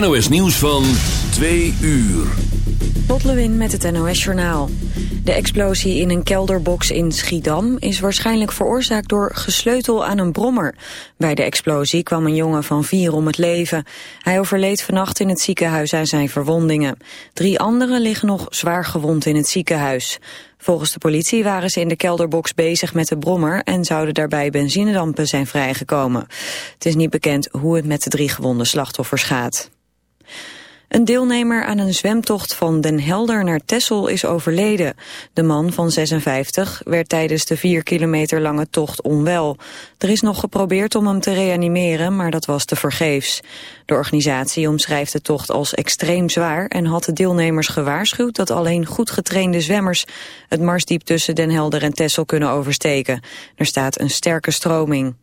NOS Nieuws van 2 uur. Lot Lewin met het NOS Journaal. De explosie in een kelderbox in Schiedam is waarschijnlijk veroorzaakt door gesleutel aan een brommer. Bij de explosie kwam een jongen van vier om het leven. Hij overleed vannacht in het ziekenhuis aan zijn verwondingen. Drie anderen liggen nog zwaar gewond in het ziekenhuis. Volgens de politie waren ze in de kelderbox bezig met de brommer en zouden daarbij benzinedampen zijn vrijgekomen. Het is niet bekend hoe het met de drie gewonde slachtoffers gaat. Een deelnemer aan een zwemtocht van Den Helder naar Tessel is overleden. De man van 56 werd tijdens de vier kilometer lange tocht onwel. Er is nog geprobeerd om hem te reanimeren, maar dat was te vergeefs. De organisatie omschrijft de tocht als extreem zwaar... en had de deelnemers gewaarschuwd dat alleen goed getrainde zwemmers... het marsdiep tussen Den Helder en Tessel kunnen oversteken. Er staat een sterke stroming.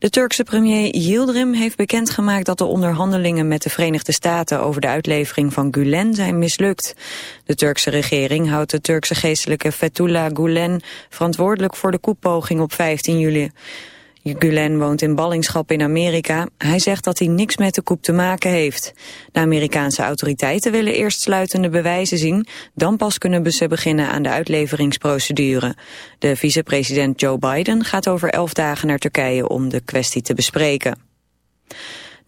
De Turkse premier Yildirim heeft bekendgemaakt dat de onderhandelingen met de Verenigde Staten over de uitlevering van Gulen zijn mislukt. De Turkse regering houdt de Turkse geestelijke Fethullah Gulen verantwoordelijk voor de koepoging op 15 juli. Gulen woont in ballingschap in Amerika. Hij zegt dat hij niks met de koep te maken heeft. De Amerikaanse autoriteiten willen eerst sluitende bewijzen zien. Dan pas kunnen ze beginnen aan de uitleveringsprocedure. De vicepresident Joe Biden gaat over elf dagen naar Turkije om de kwestie te bespreken.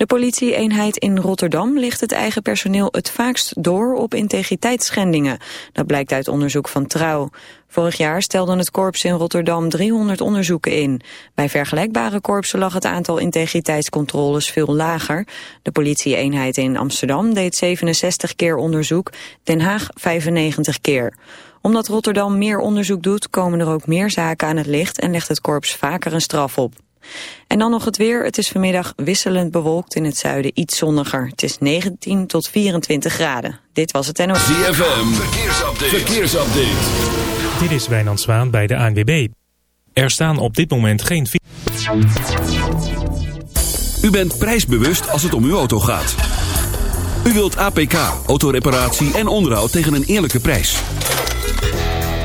De politieeenheid in Rotterdam ligt het eigen personeel het vaakst door op integriteitsschendingen. Dat blijkt uit onderzoek van Trouw. Vorig jaar stelde het korps in Rotterdam 300 onderzoeken in. Bij vergelijkbare korpsen lag het aantal integriteitscontroles veel lager. De politieeenheid in Amsterdam deed 67 keer onderzoek, Den Haag 95 keer omdat Rotterdam meer onderzoek doet, komen er ook meer zaken aan het licht en legt het korps vaker een straf op. En dan nog het weer. Het is vanmiddag wisselend bewolkt in het zuiden iets zonniger. Het is 19 tot 24 graden. Dit was het NOS. ZFM, verkeersupdate. verkeersupdate. Dit is Wijnand Zwaan bij de ANWB. Er staan op dit moment geen... U bent prijsbewust als het om uw auto gaat. U wilt APK, autoreparatie en onderhoud tegen een eerlijke prijs.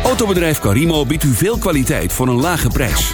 Autobedrijf Carimo biedt u veel kwaliteit voor een lage prijs.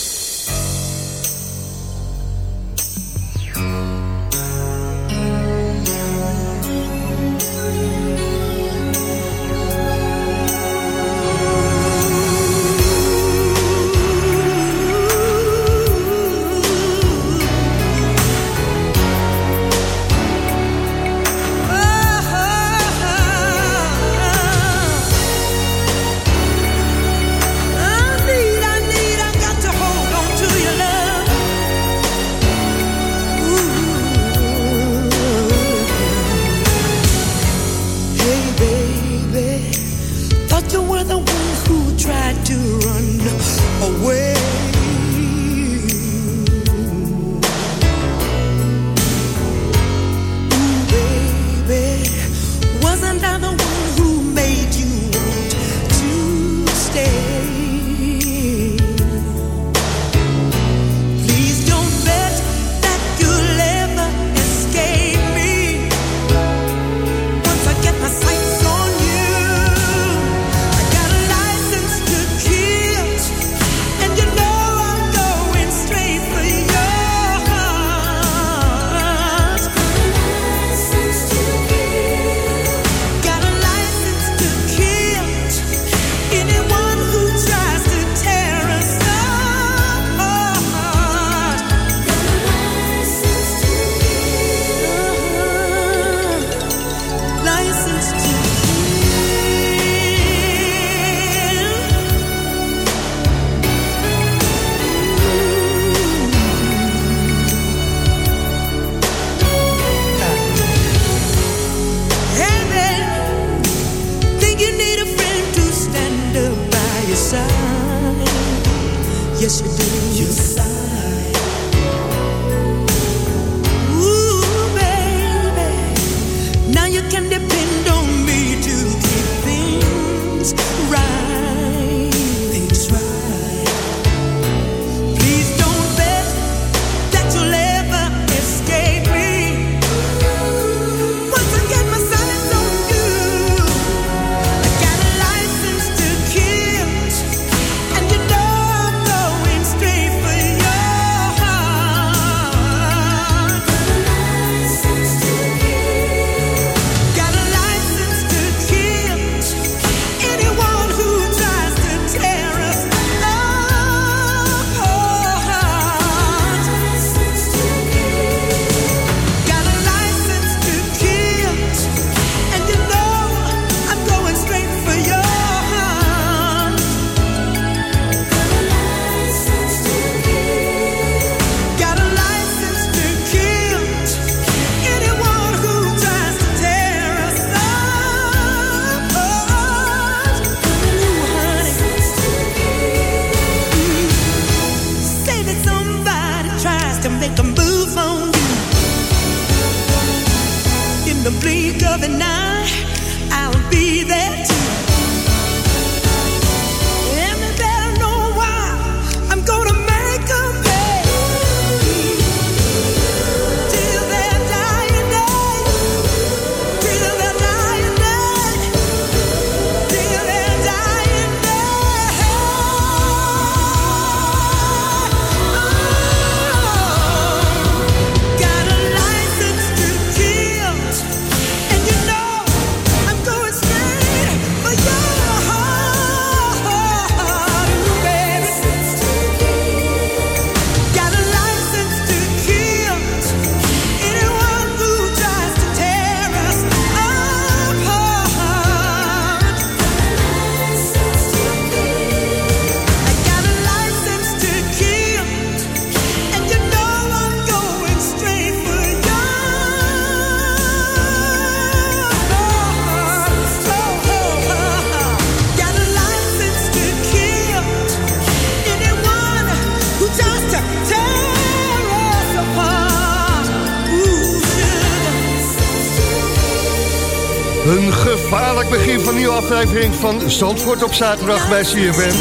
Aflevering van Zandvoort op zaterdag bij CFM.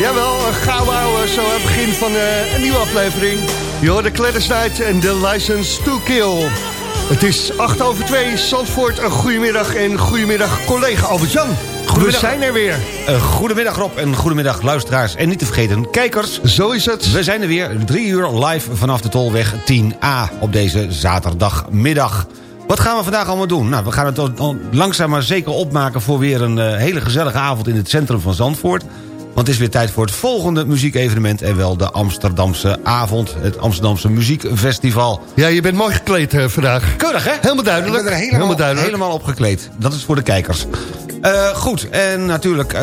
Jawel, een gouden ouwe, zo aan het begin van uh, een nieuwe aflevering. Hoort de Night en de License to Kill. Het is 8 over 2, Zandvoort, een goedemiddag en goedemiddag collega Albert-Jan. We zijn er weer. Uh, goedemiddag Rob en goedemiddag luisteraars. En niet te vergeten, kijkers. Zo is het. We zijn er weer, drie uur live vanaf de Tolweg 10A op deze zaterdagmiddag. Wat gaan we vandaag allemaal doen? Nou, we gaan het langzaam maar zeker opmaken voor weer een uh, hele gezellige avond in het centrum van Zandvoort. Want het is weer tijd voor het volgende muziekevenement... en wel de Amsterdamse avond, het Amsterdamse Muziekfestival. Ja, je bent mooi gekleed uh, vandaag. Keurig, hè? Helemaal duidelijk. Ik ben er helemaal, helemaal, duidelijk. helemaal opgekleed. Dat is voor de kijkers. Uh, goed, en natuurlijk uh,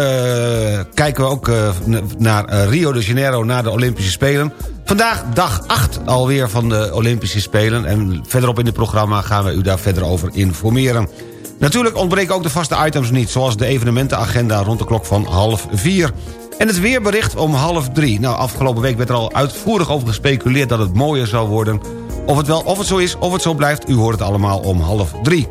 kijken we ook uh, naar Rio de Janeiro, naar de Olympische Spelen. Vandaag dag 8 alweer van de Olympische Spelen. En verderop in het programma gaan we u daar verder over informeren. Natuurlijk ontbreken ook de vaste items niet... zoals de evenementenagenda rond de klok van half vier. En het weerbericht om half drie. Nou, afgelopen week werd er al uitvoerig over gespeculeerd... dat het mooier zou worden. Of het, wel, of het zo is, of het zo blijft, u hoort het allemaal om half drie.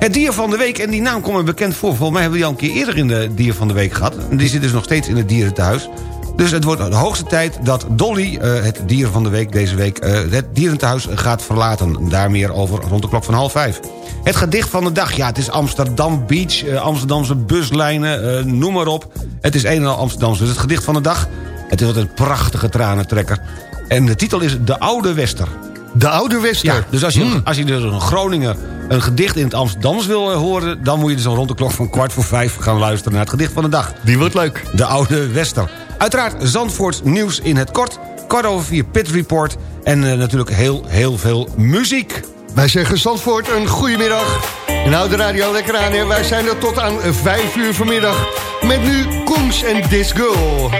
Het dier van de week, en die naam komt me bekend voor. Volgens mij hebben we die al een keer eerder in de dier van de week gehad. Die zit dus nog steeds in het dierenthuis. Dus het wordt de hoogste tijd dat Dolly, uh, het dier van de week deze week... Uh, het dierentehuis gaat verlaten. Daar meer over rond de klok van half vijf. Het gedicht van de dag, ja, het is Amsterdam Beach... Uh, Amsterdamse buslijnen, noem maar op. Het is een en al Amsterdamse. Dus het gedicht van de dag, het is wat een prachtige tranentrekker. En de titel is De Oude Wester. De Oude Wester? Ja, dus als je, mm. als je dus een Groninger een gedicht in het Amsterdams wil horen... dan moet je dus rond de klok van kwart voor vijf gaan luisteren naar het gedicht van de dag. Die wordt leuk. De Oude Wester. Uiteraard Zandvoorts nieuws in het kort. Kwart over vier Pit Report. En uh, natuurlijk heel, heel veel muziek. Wij zeggen Zandvoort een goedemiddag. En houd de radio lekker aan. Hè. Wij zijn er tot aan vijf uur vanmiddag. Met nu Koens en This Girl.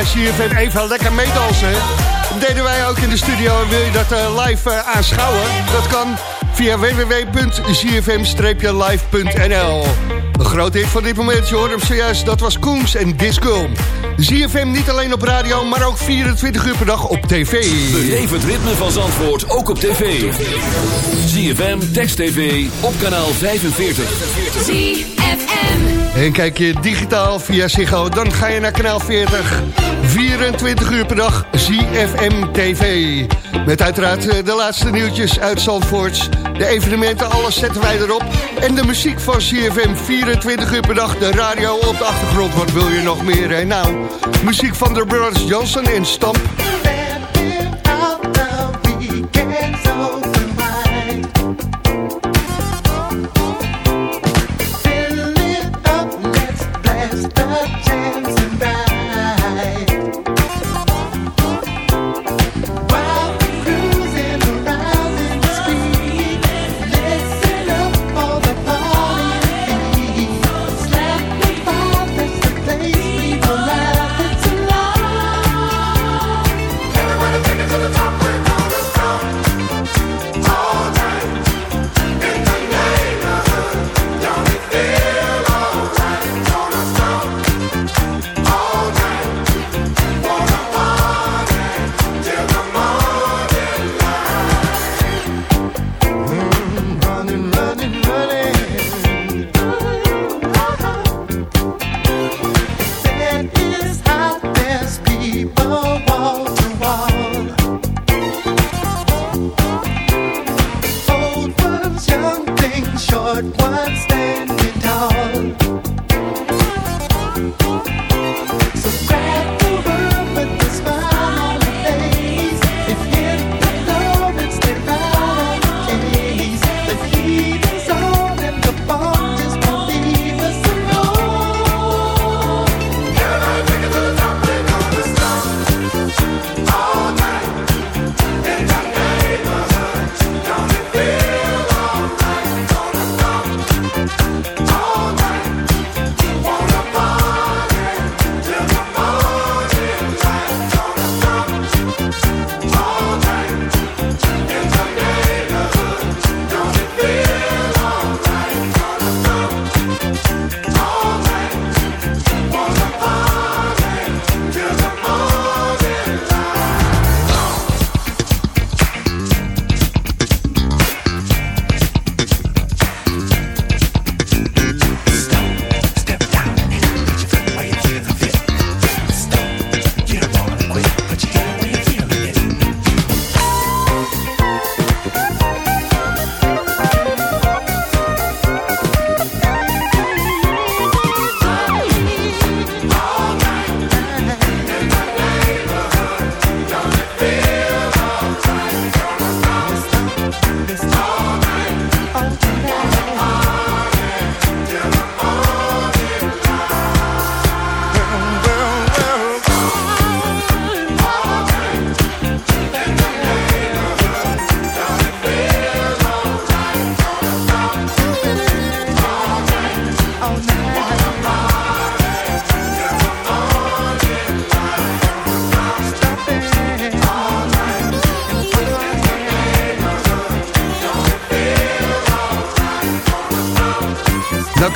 Bij CFM even lekker meedansen. Dat deden wij ook in de studio. Wil je dat uh, live uh, aanschouwen? Dat kan via www.zfm-live.nl. Een groot hit van dit moment, je hoorde hem zojuist, dat was Koens en Disco. ZFM niet alleen op radio, maar ook 24 uur per dag op tv. Beleef het ritme van Zandvoort ook op tv. ZFM, Text TV, op kanaal 45. En kijk je digitaal via Ziggo, dan ga je naar kanaal 40. 24 uur per dag, ZFM TV. Met uiteraard eh, de laatste nieuwtjes uit Zandvoort. De evenementen, alles zetten wij erop. En de muziek van ZFM, 24 uur per dag. De radio op de achtergrond, wat wil je nog meer? Hè? Nou, muziek van de Brothers Johnson en Stamp.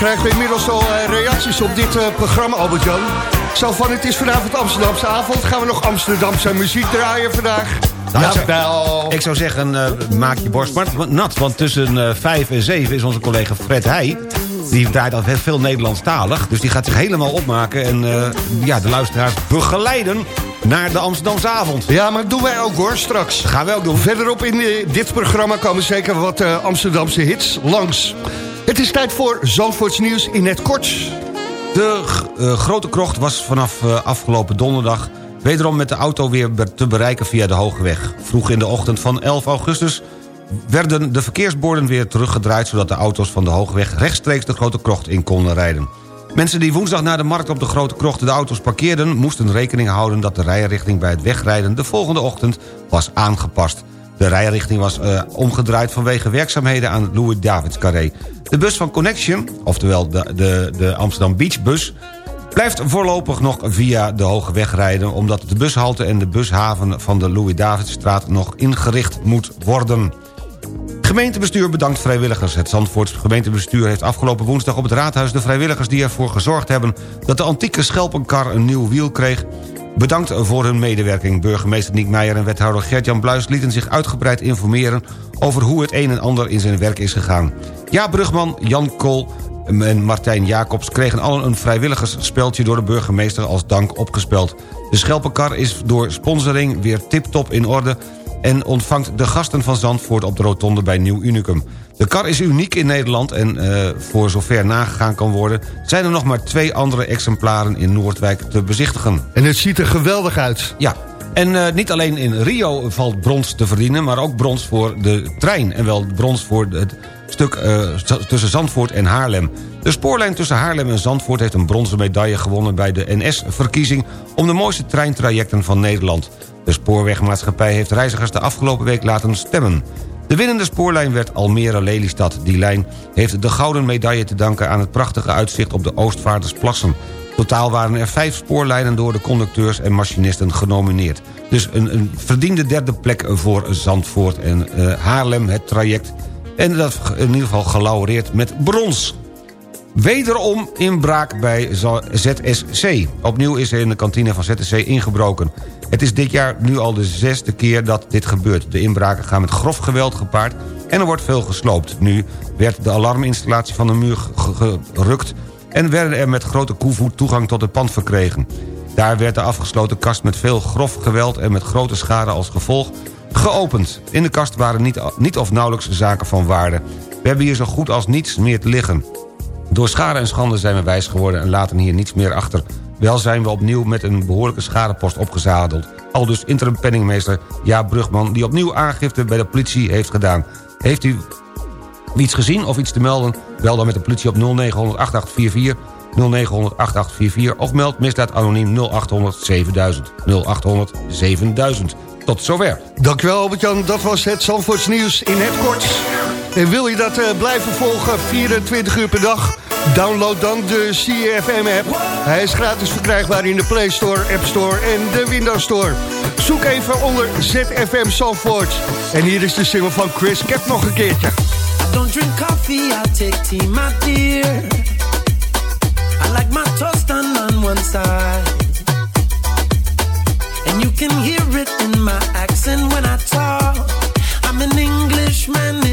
Krijgen we inmiddels al eh, reacties op dit eh, programma, Albert-Jan. Zo van, het is vanavond Amsterdamse avond. Gaan we nog Amsterdamse muziek draaien vandaag? Nou, ik zou- Jawel. Ik zou zeggen, eh, maak je borst maar nat. Want tussen eh 5 en 7 is onze collega Fred Heij... die draait al heel veel Nederlandstalig. Dus die gaat zich helemaal opmaken... en ja, de luisteraars begeleiden naar de Amsterdamse avond. Ja, maar dat doen wij ook hoor, straks. Dat gaan we ook doen. Verderop in dit programma komen zeker wat Amsterdamse hits langs. Het is tijd voor Zandvoorts nieuws in het kort. De eh, Grote Krocht was vanaf eh, afgelopen donderdag... wederom met de auto weer te bereiken via de Hoge Weg. Vroeg in de ochtend van 11 augustus werden de verkeersborden weer teruggedraaid... zodat de auto's van de Hoge Weg rechtstreeks de Grote Krocht in konden rijden. Mensen die woensdag na de markt op de Grote Krocht de auto's parkeerden... moesten rekening houden dat de rijrichting bij het wegrijden... de volgende ochtend was aangepast. De rijrichting was eh, omgedraaid vanwege werkzaamheden aan het Louis-Davids-carré. De bus van Connection, oftewel de, de, de Amsterdam Beach bus... blijft voorlopig nog via de Hoge Weg rijden... omdat de bushalte en de bushaven van de Louis-Davidsstraat nog ingericht moet worden. Gemeentebestuur bedankt vrijwilligers. Het Zandvoorts gemeentebestuur heeft afgelopen woensdag op het raadhuis... de vrijwilligers die ervoor gezorgd hebben dat de antieke schelpenkar een nieuw wiel kreeg... Bedankt voor hun medewerking. Burgemeester Niek Meijer en wethouder Gert-Jan Bluis... lieten zich uitgebreid informeren over hoe het een en ander in zijn werk is gegaan. Ja, Brugman, Jan Kool en Martijn Jacobs kregen allen een vrijwilligersspeltje door de burgemeester als dank opgespeld. De Schelpenkar is door sponsoring weer tip-top in orde en ontvangt de gasten van Zandvoort op de rotonde bij Nieuw Unicum. De kar is uniek in Nederland en uh, voor zover nagegaan kan worden... zijn er nog maar twee andere exemplaren in Noordwijk te bezichtigen. En het ziet er geweldig uit. Ja, en uh, niet alleen in Rio valt brons te verdienen... maar ook brons voor de trein. En wel brons voor het stuk uh, tussen Zandvoort en Haarlem. De spoorlijn tussen Haarlem en Zandvoort heeft een bronzen medaille gewonnen... bij de NS-verkiezing om de mooiste treintrajecten van Nederland. De spoorwegmaatschappij heeft reizigers de afgelopen week laten stemmen. De winnende spoorlijn werd Almere-Lelystad. Die lijn heeft de gouden medaille te danken aan het prachtige uitzicht op de Oostvaardersplassen. Totaal waren er vijf spoorlijnen door de conducteurs en machinisten genomineerd. Dus een, een verdiende derde plek voor Zandvoort en uh, Haarlem, het traject. En dat in ieder geval gelaureerd met brons. Wederom inbraak bij ZSC. Opnieuw is er in de kantine van ZSC ingebroken. Het is dit jaar nu al de zesde keer dat dit gebeurt. De inbraken gaan met grof geweld gepaard en er wordt veel gesloopt. Nu werd de alarminstallatie van de muur gerukt... en werden er met grote koevoet toegang tot het pand verkregen. Daar werd de afgesloten kast met veel grof geweld... en met grote schade als gevolg geopend. In de kast waren niet, niet of nauwelijks zaken van waarde. We hebben hier zo goed als niets meer te liggen. Door schade en schande zijn we wijs geworden en laten hier niets meer achter. Wel zijn we opnieuw met een behoorlijke schadepost opgezadeld. Al dus interim penningmeester Jaap Brugman... die opnieuw aangifte bij de politie heeft gedaan. Heeft u iets gezien of iets te melden? Bel dan met de politie op 0900 8844 0900 8844 of meld misdaad anoniem 0800 7000 0800 7000. Tot zover. Dankjewel Albert-Jan, dat was het Zandvoorts nieuws in het kort. En wil je dat uh, blijven volgen 24 uur per dag... Download dan de CFM-app. Hij is gratis verkrijgbaar in de Play Store, App Store en de Windows Store. Zoek even onder ZFM Zandvoort. En hier is de single van Chris Cap nog een keertje. I don't drink coffee, I take tea, my dear. I like my toast done on one side. And you can hear it in my accent when I talk. I'm an Englishman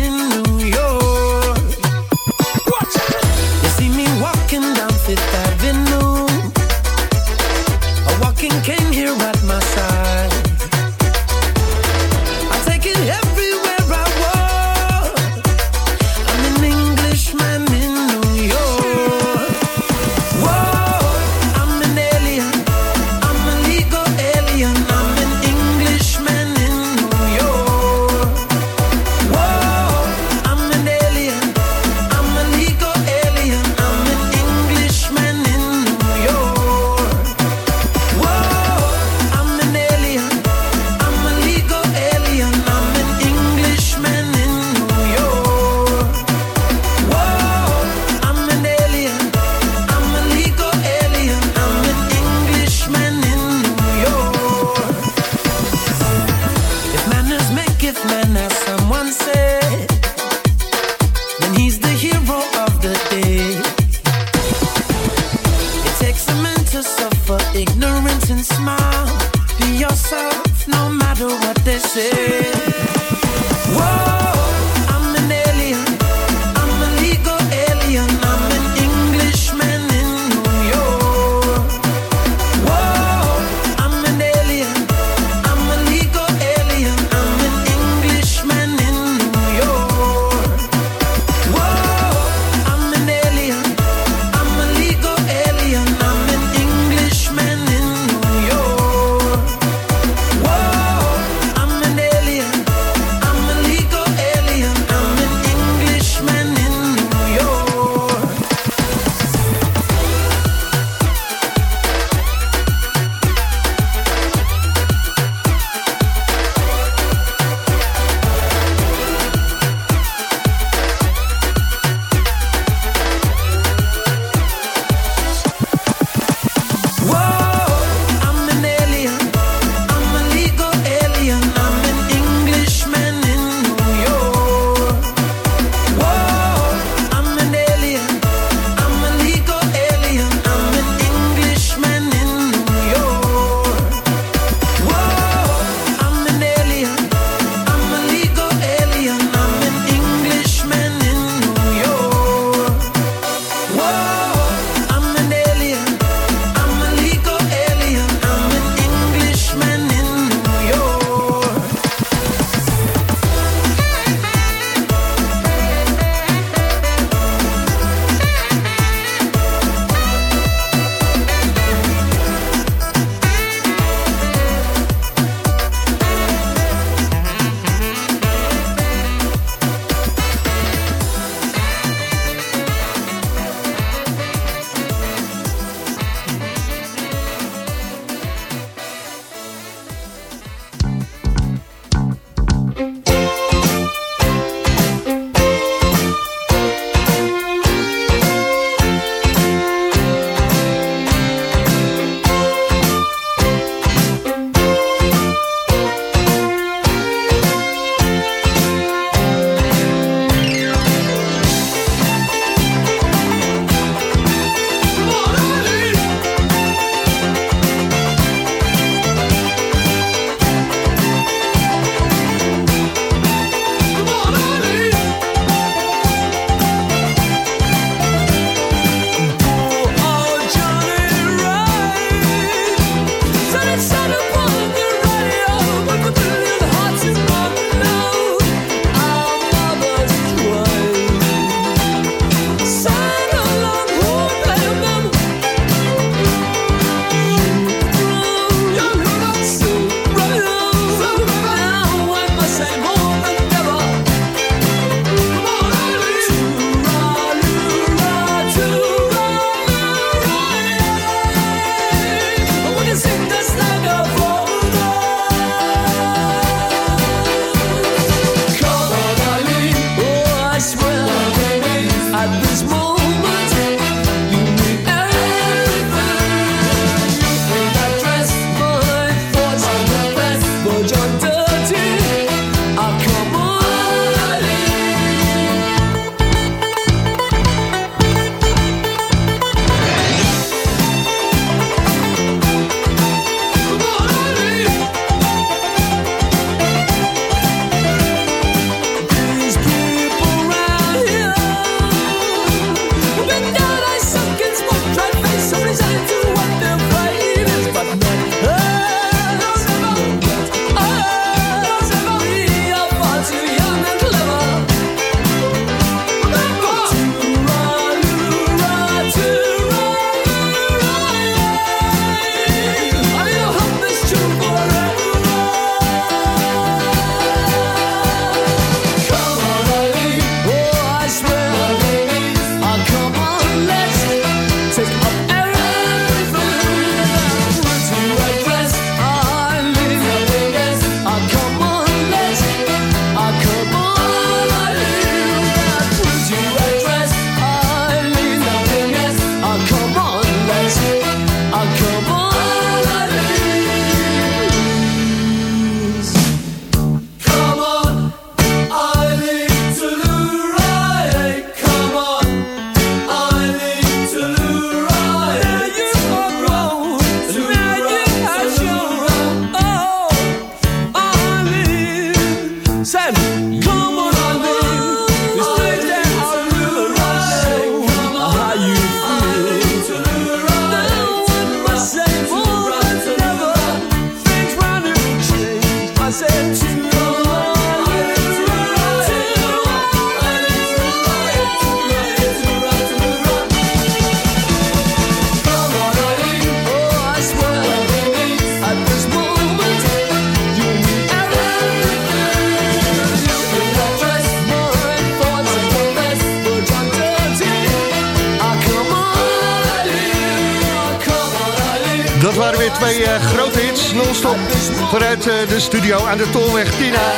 studio aan de Tolweg Tina.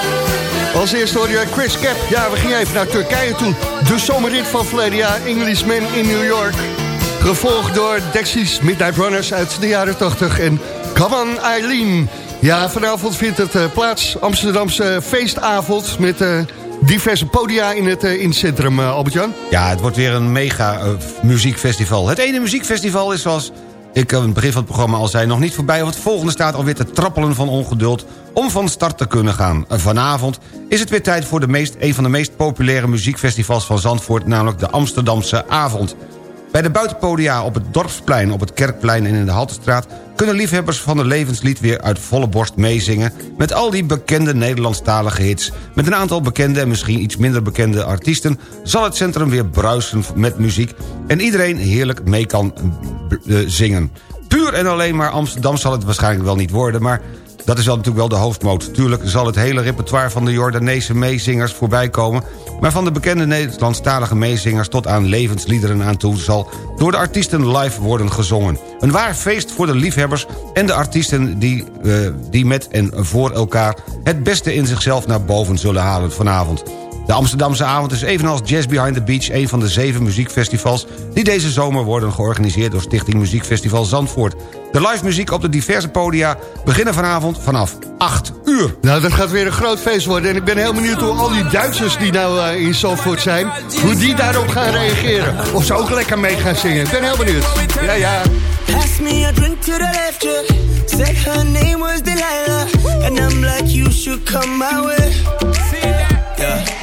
Als eerste hoor je Chris Cap. Ja, we gingen even naar Turkije toe. De zomerrit van verleden jaar, Englishman in New York. Gevolgd door Dexys Midnight Runners uit de jaren 80 en Come on Eileen. Ja, vanavond vindt het eh, plaats. Amsterdamse feestavond met eh, diverse podia in het, eh, in het centrum, Albert-Jan. Ja, het wordt weer een mega muziekfestival. Het ene muziekfestival is zoals ik aan het begin van het programma al zei... nog niet voorbij, want het volgende staat alweer te trappelen van ongeduld... om van start te kunnen gaan. Vanavond is het weer tijd voor de meest, een van de meest populaire muziekfestivals van Zandvoort... namelijk de Amsterdamse Avond. Bij de buitenpodia op het Dorpsplein, op het Kerkplein en in de Haltestraat... kunnen liefhebbers van de levenslied weer uit volle borst meezingen... met al die bekende Nederlandstalige hits. Met een aantal bekende en misschien iets minder bekende artiesten... zal het centrum weer bruisen met muziek... en iedereen heerlijk mee kan eh, zingen. Puur en alleen maar Amsterdam zal het waarschijnlijk wel niet worden... maar dat is wel natuurlijk wel de hoofdmoot. Tuurlijk zal het hele repertoire van de Jordaanese meezingers voorbij komen... maar van de bekende Nederlandstalige meezingers tot aan levensliederen aan toe... zal door de artiesten live worden gezongen. Een waar feest voor de liefhebbers en de artiesten die, eh, die met en voor elkaar... het beste in zichzelf naar boven zullen halen vanavond. De Amsterdamse avond is evenals Jazz Behind the Beach... een van de zeven muziekfestivals die deze zomer worden georganiseerd... door Stichting Muziekfestival Zandvoort. De live muziek op de diverse podia beginnen vanavond vanaf 8 uur. Nou, dat gaat weer een groot feest worden. En ik ben heel benieuwd hoe al die Duitsers die nou eh, in Zandvoort zijn... hoe die daarop gaan reageren. Of ze ook lekker mee gaan zingen. Ik ben heel benieuwd. Ja, ja. Pass me a drink to the left, yeah. Said her name was Delilah. And I'm like, you should come my way. Yeah.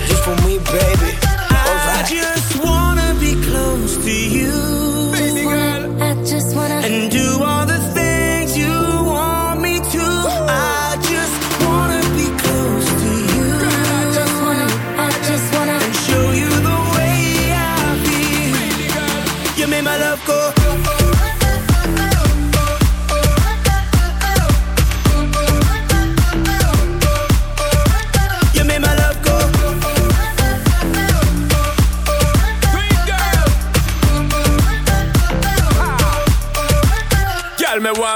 Just for me, baby. I just wanna be close to you. just wanna, I just wanna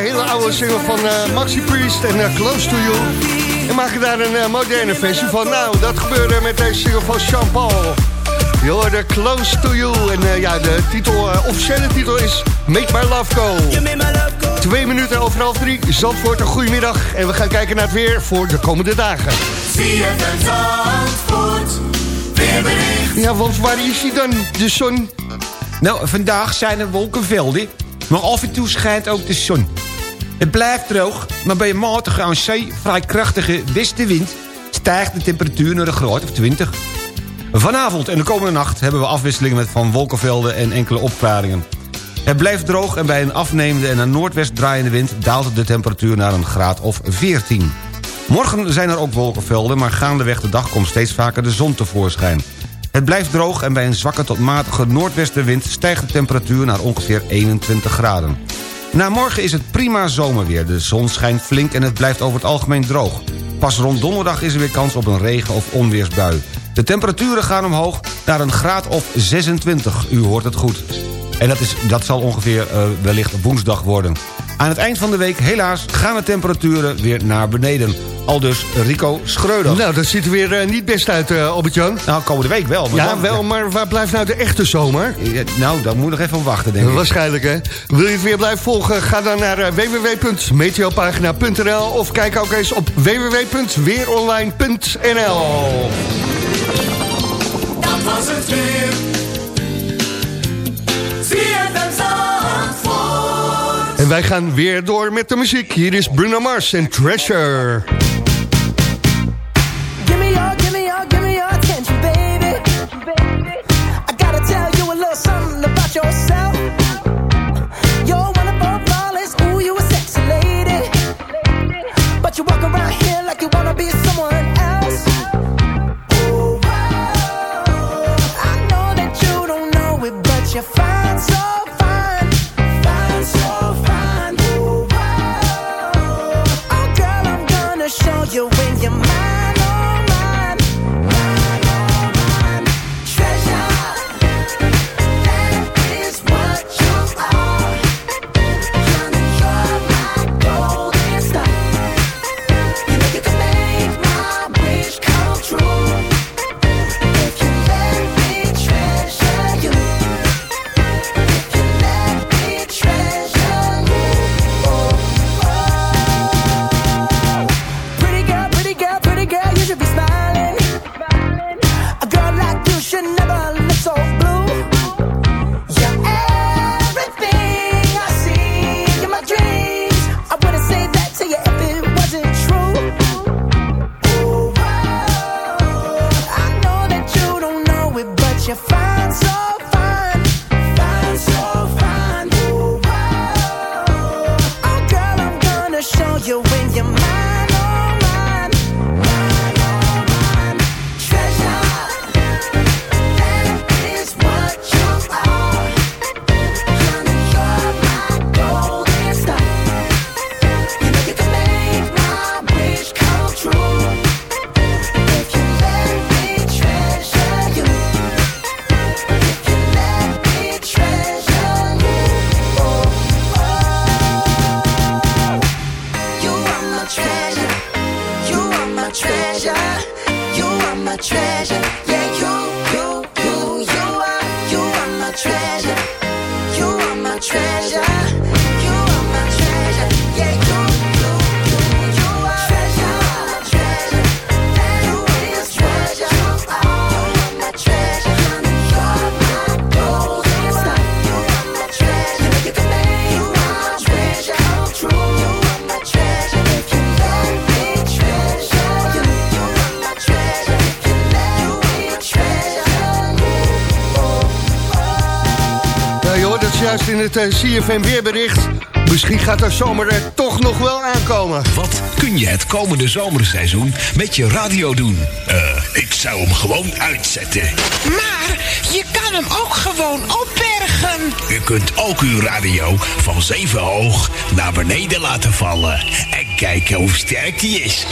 Hele oude single van eh, Maxi Priest en eh, Close to You. En maken daar een eh, moderne versie van. Nou, dat gebeurde met deze single van Jean Paul. Je hoorde Close to You. En ja, de titel, officiële titel is Make My Love Go. Twee minuten over half drie. Zandvoort, een goedemiddag. En we gaan kijken naar het weer voor de komende dagen. Ja, want waar is hij dan, de zon? Nou, vandaag zijn er wolkenvelden, maar af en toe schijnt ook de zon. Het blijft droog, maar bij een matige aan zee vrij krachtige westenwind... stijgt de temperatuur naar een graad of 20. Vanavond en de komende nacht hebben we afwisselingen met van wolkenvelden en enkele opklaringen. Het blijft droog en bij een afnemende en naar noordwest draaiende wind... daalt de temperatuur naar een graad of 14. Morgen zijn er ook wolkenvelden, maar gaandeweg de dag komt steeds vaker de zon tevoorschijn. Het blijft droog en bij een zwakke tot matige noordwestenwind... stijgt de temperatuur naar ongeveer 21 graden. Na morgen is het prima zomerweer. De zon schijnt flink en het blijft over het algemeen droog. Pas rond donderdag is er weer kans op een regen- of onweersbui. De temperaturen gaan omhoog naar een graad of 26. U hoort het goed. En dat, is, dat zal ongeveer eh, wellicht woensdag worden. Aan het eind van de week, helaas, gaan de temperaturen weer naar beneden. Aldus Rico Schreuder. Nou, dat ziet er weer eh, niet best uit, eh, Albert-Jan. Nou, komende week wel. Maar Ja, dan- wel, maar waar blijft nou de echte zomer? Ja, Nou, daar moet nog even wachten, denk ik. Waarschijnlijk, hè? Wil je het weer blijven volgen? Ga dan naar eh, www.meteopagina.nl of kijk ook eens op www.weeronline.nl Dat was het weer. En wij gaan weer door met de muziek. Hier is Bruno Mars en Treasure. Het eh, CFM weerbericht. Misschien gaat de zomer er toch nog wel aankomen. Wat kun je het komende zomerseizoen met je radio doen? Eh, ik zou hem gewoon uitzetten. Maar je kan hem ook gewoon opbergen. U kunt ook uw radio van zeven hoog naar beneden laten vallen. En kijken hoe sterk die is.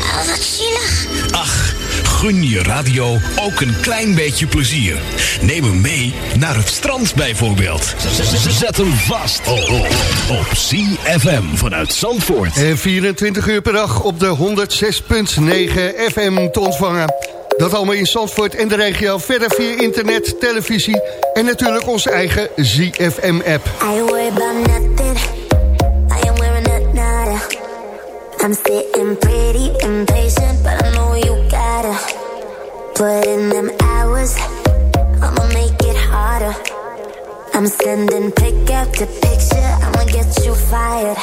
Oh, wat zielig. Ach, gun je radio ook een klein beetje plezier. Neem hem mee naar het strand bijvoorbeeld. Zet hem vast oh, oh, op CFM vanuit Zandvoort. En 24 uur per dag op de 106.9 FM te ontvangen. Dat allemaal in Zandvoort en de regio. Verder via internet, televisie en natuurlijk onze eigen ZFM-app. I worry about nothing. I am wearing a nada. I'm sitting pretty impatient, put in them hours. I'ma make it harder. I'm sending pick after picture. I'ma get you fired.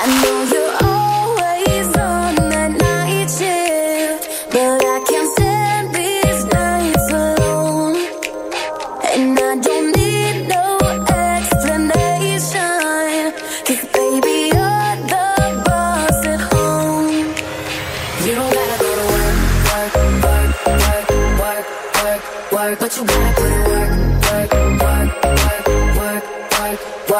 I know you're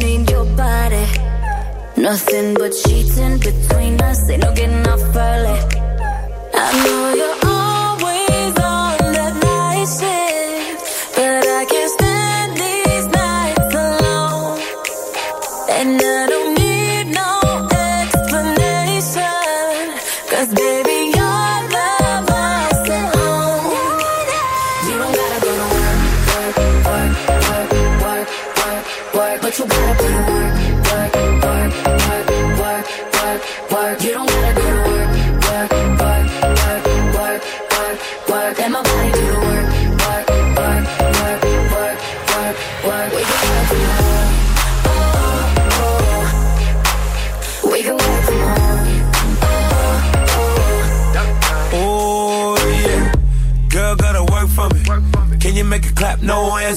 need your body. Nothing but cheating between us, ain't no getting off early. I know you're always on night but I can't stand these nights alone. And I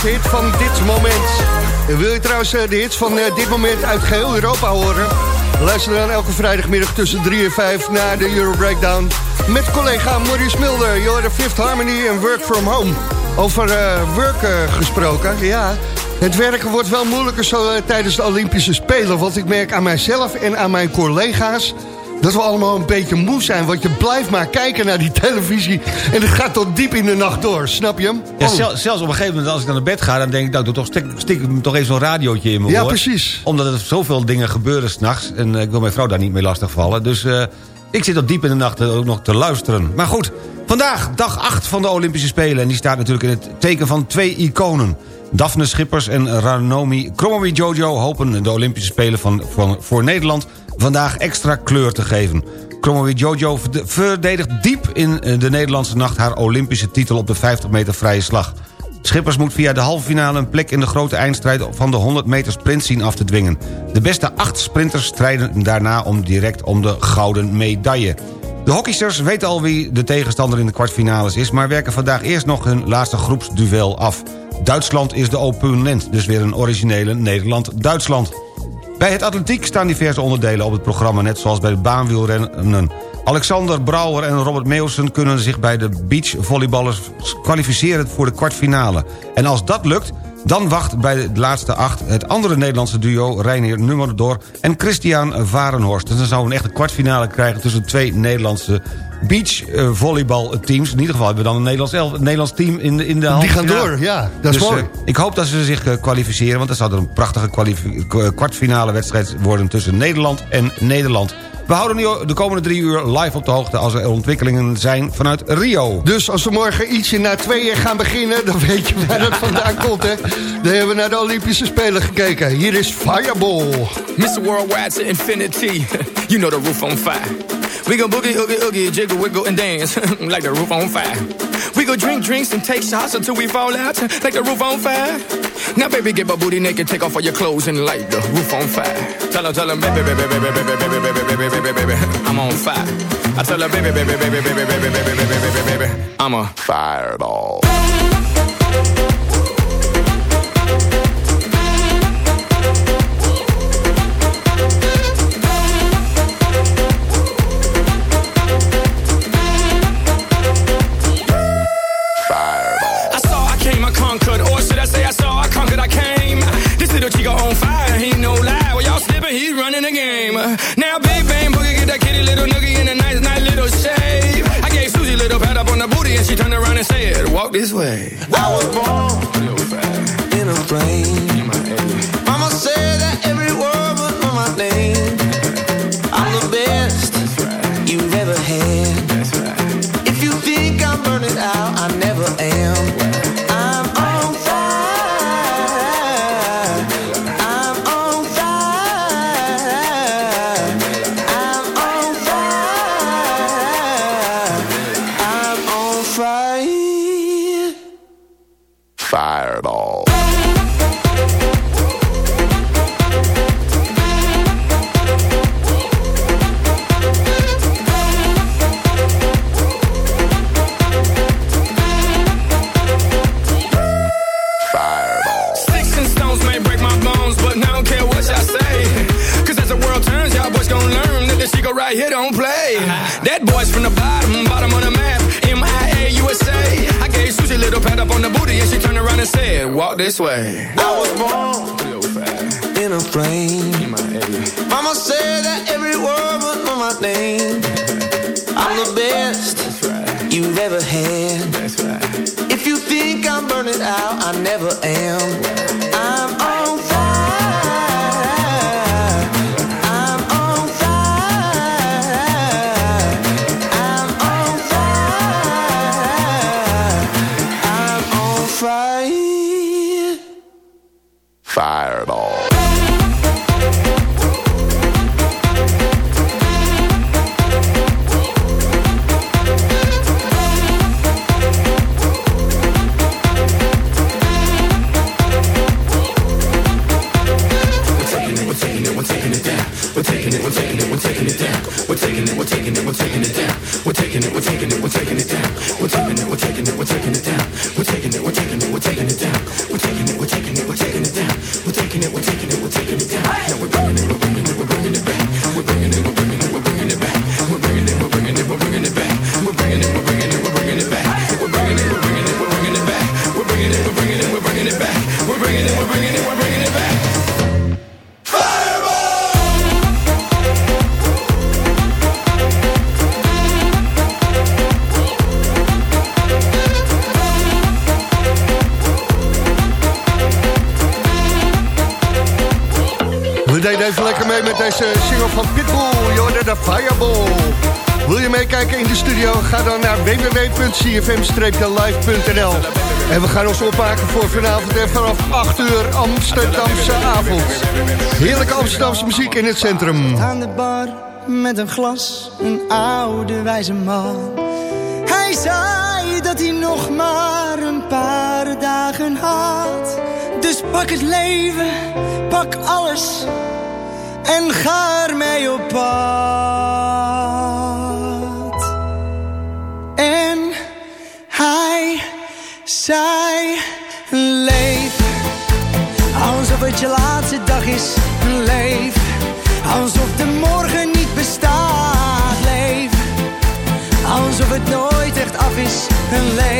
Grote hit van dit moment. En wil je trouwens eh, de hits van eh, dit moment uit geheel Europa horen? Luister dan elke vrijdagmiddag tussen 3 en 5 naar de Euro Breakdown. Met collega Maurice Mulder. De Fifth Harmony en Work From Home. Over eh work gesproken, ja. Het werken wordt wel moeilijker zo tijdens de Olympische Spelen. Want ik merk aan mijzelf en aan mijn collega's... dat we allemaal een beetje moe zijn. Want je blijft maar kijken naar die televisie... en het gaat tot diep in de nacht door, snap je hem? Ja, Oh. zel- zelfs op een gegeven moment als ik naar bed ga... dan denk ik, nou, doe toch, stik, stik ik toch even zo'n radiootje in mijn Ja, oor. precies. Omdat er zoveel dingen gebeuren s'nachts. En eh, ik wil mijn vrouw daar niet mee lastigvallen. Dus eh, ik zit tot diep in de nacht eh, ook nog te luisteren. Maar goed, vandaag dag 8 van de Olympische Spelen. En die staat natuurlijk in het teken van twee iconen. Daphne Schippers en Ranomi Kromowidjojo Jojo hopen de Olympische Spelen van, van, voor Nederland... vandaag extra kleur te geven. Kromowidjojo Jojo verde- verdedigt diep in eh, de Nederlandse nacht... haar Olympische titel op de 50 meter vrije slag. Schippers moet via de halve finale een plek in de grote eindstrijd van de 100 meter sprint zien af te dwingen. De beste acht sprinters strijden daarna om direct om de gouden medaille. De hockeysters weten al wie de tegenstander in de kwartfinales is... maar werken vandaag eerst nog hun laatste groepsduel af. Duitsland is de opponent, dus weer een originele Nederland-Duitsland. Bij het atletiek staan diverse onderdelen op het programma... net zoals bij de baanwielrennen. Alexander Brouwer en Robert Meeuwsen kunnen zich bij de beachvolleyballers kwalificeren voor de kwartfinale. En als dat lukt, dan wacht bij de laatste acht het andere Nederlandse duo... Reinier Nummerdor en Christian Varenhorst. Dus dan zouden we een echte kwartfinale krijgen tussen twee Nederlandse beach eh, volleybalteams. In ieder geval hebben we dan een Nederlands, elf, een Nederlands team in de, in de halve Die gaan door, ja, dat is Dus, mooi. eh, ik hoop dat ze zich eh, kwalificeren, want dat zou dan een prachtige kwartfinale wedstrijd worden tussen Nederland en Nederland. We houden nu de komende drie uur live op de hoogte als er ontwikkelingen zijn vanuit Rio. Dus als we morgen ietsje na tweeën gaan beginnen... dan weet je waar dat vandaan komt, hè. Dan hebben we naar de Olympische Spelen gekeken. Hier is Fireball. Mr. Worldwide to infinity. you know the roof on fire. We go boogie, oogie, oogie, jiggle, wiggle, and dance like the roof on fire. We go drink drinks and take shots until we fall out like the roof on fire. Now, baby, get my booty naked, take off all your clothes and light the roof on fire. Tell her, tell her, baby, baby, baby, baby, baby, baby, baby, baby, baby, baby, I'm on fire. I tell her, baby, baby, baby, baby, baby, baby, baby, baby, baby, baby, I'm a. I www.cfm-live.nl En we gaan ons opmaken voor vanavond en vanaf 8 uur Amsterdamse avond. Heerlijke Amsterdamse muziek in het centrum. Aan de bar met een glas, een oude wijze man. Hij zei dat hij nog maar een paar dagen had. Dus pak het leven, pak alles en ga ermee op pad. Je laatste dag is. Leef alsof de morgen niet bestaat. Leef alsof het nooit echt af is. Leef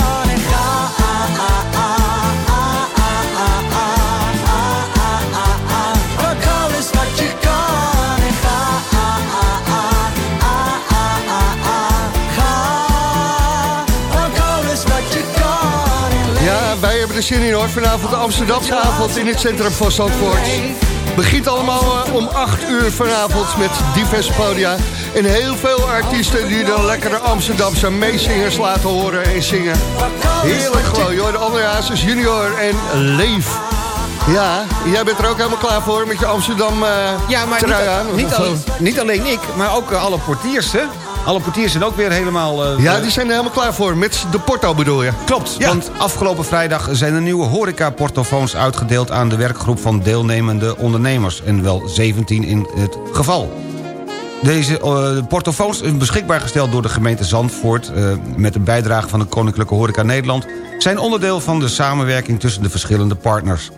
Zin in hoor. Vanavond de Amsterdamse avond in het centrum van Zandvoort. Begint allemaal eh, om 8 uur vanavond met diverse podia. En heel veel artiesten die de lekkere Amsterdamse meezingers laten horen en zingen. Heerlijk gewoon, joh. De Hazes junior en Leef. Ja, jij bent er ook helemaal klaar voor met je Amsterdam eh Ja, maar trui aan. niet, niet alleen ik, maar ook eh, alle portiers, hè? Alle portiers zijn ook weer helemaal... eh, Ja, eh, die zijn er helemaal klaar voor. Met de porto bedoel je? Klopt, Ja. want afgelopen vrijdag zijn er nieuwe horeca-portofoons uitgedeeld... aan de werkgroep van deelnemende ondernemers. En wel 17 in het geval. Deze eh, portofoons zijn beschikbaar gesteld door de gemeente Zandvoort... eh, met een bijdrage van de Koninklijke Horeca Nederland... zijn onderdeel van de samenwerking tussen de verschillende partners.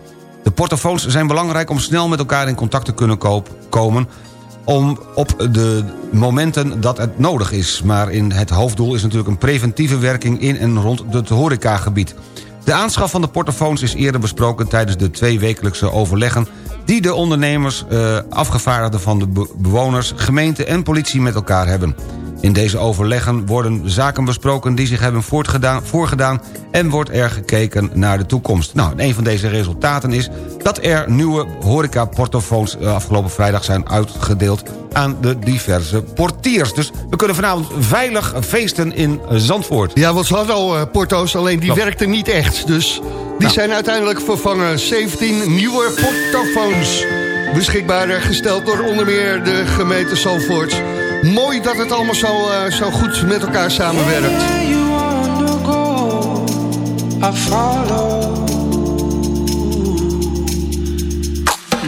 De portofoons zijn belangrijk om snel met elkaar in contact te kunnen komen... om op de momenten dat het nodig is. Maar in het hoofddoel is natuurlijk een preventieve werking in en rond het horecagebied. De aanschaf van de portofoons is eerder besproken tijdens de tweewekelijkse overleggen... die de ondernemers, eh, afgevaardigden van de be- bewoners, gemeente en politie met elkaar hebben. In deze overleggen worden zaken besproken die zich hebben voortgedaan, voorgedaan... en wordt er gekeken naar de toekomst. Nou, een van deze resultaten is dat er nieuwe horeca-portofoons... eh, afgelopen vrijdag zijn uitgedeeld aan de diverse portiers. Dus we kunnen vanavond veilig feesten in Zandvoort. Ja, want ze hadden al eh, porto's, alleen die Klopt. werkten niet echt. Dus die Nou. zijn uiteindelijk vervangen. 17 nieuwe portofoons. Beschikbaar eh, gesteld door onder meer de gemeente Zandvoort. Mooi dat het allemaal zo, eh, zo goed met elkaar samenwerkt. Where you wanna go, I follow.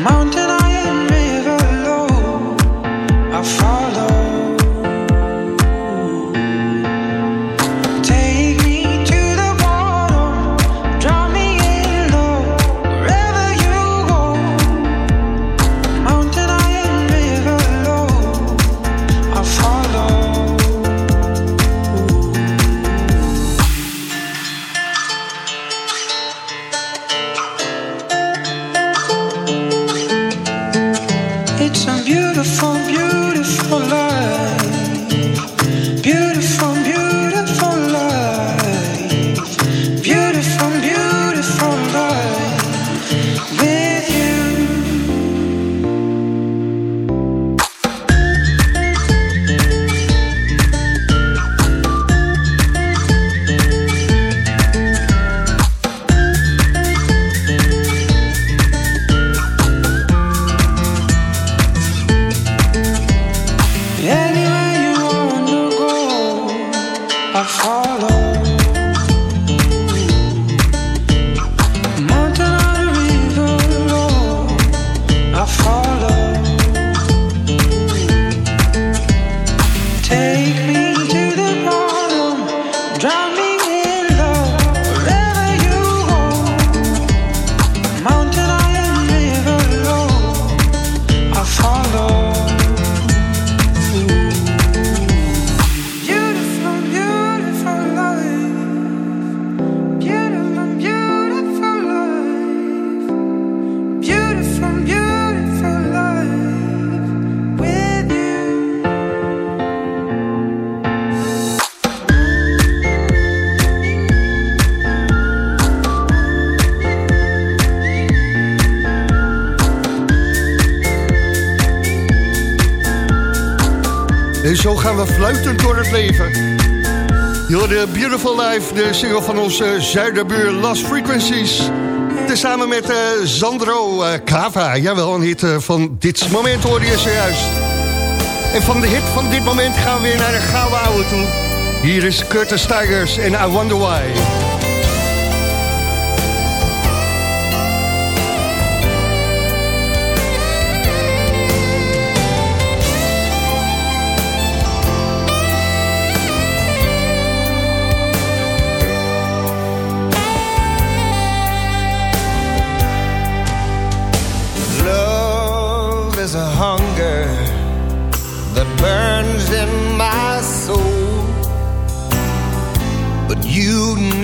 Mountain high and river low, I follow. Leven. de Beautiful Life, de single van onze zuiderbuur Lost Frequencies. Tezamen met uh, Sandro uh, Cava. Jawel, een hit uh, van dit moment hoorde je zojuist. En van de hit van dit moment gaan we weer naar de gouden oude toe. Hier is Curtis Tigers en I Wonder Why.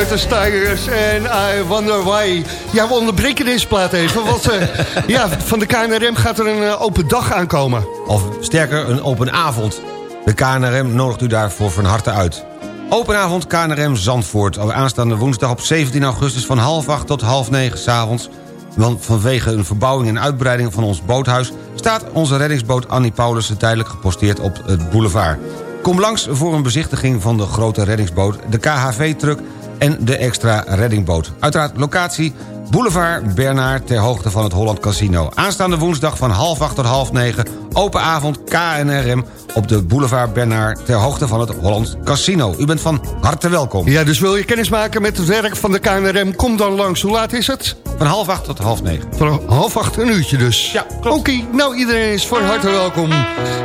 Curtis Tigers en I Wonder Why. Ja, we onderbreken deze plaat even, want eh, ja, van de KNRM gaat er een eh, open dag aankomen. Of sterker, een open avond. De KNRM nodigt u daarvoor van harte uit. Open avond KNRM Zandvoort. Aanstaande woensdag op 17 augustus van half acht tot half negen s'avonds. Want vanwege een verbouwing en uitbreiding van ons boothuis... staat onze reddingsboot Annie Paulussen tijdelijk geposteerd op het boulevard. Kom langs voor een bezichtiging van de grote reddingsboot... de KHV-truck en de extra reddingboot. Uiteraard locatie Boulevard Bernard ter hoogte van het Holland Casino. Aanstaande woensdag van half acht tot half negen... open avond KNRM op de Boulevard Bernard... ter hoogte van het Holland Casino. U bent van harte welkom. Ja, dus wil je kennis maken met het werk van de KNRM? Kom dan langs. Hoe laat is het? Van half acht tot half negen. Van half acht, een uurtje dus. Ja, klopt. Oké, nou iedereen is van harte welkom.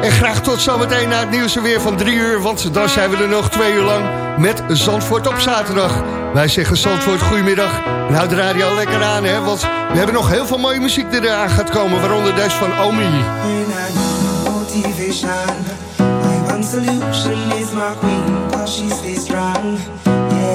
En graag tot zometeen na het nieuws weer van drie uur... want dan zijn we er nog twee uur lang met Zandvoort op zaterdag. Wij zeggen Zandvoort, goedemiddag. En houd de radio lekker aan, hè, want we hebben nog heel veel mooie muziek die eraan gaat komen... waaronder deze van Omi. When I need motivation, my one solution is my queen, cause she stays strong. Yeah, yeah.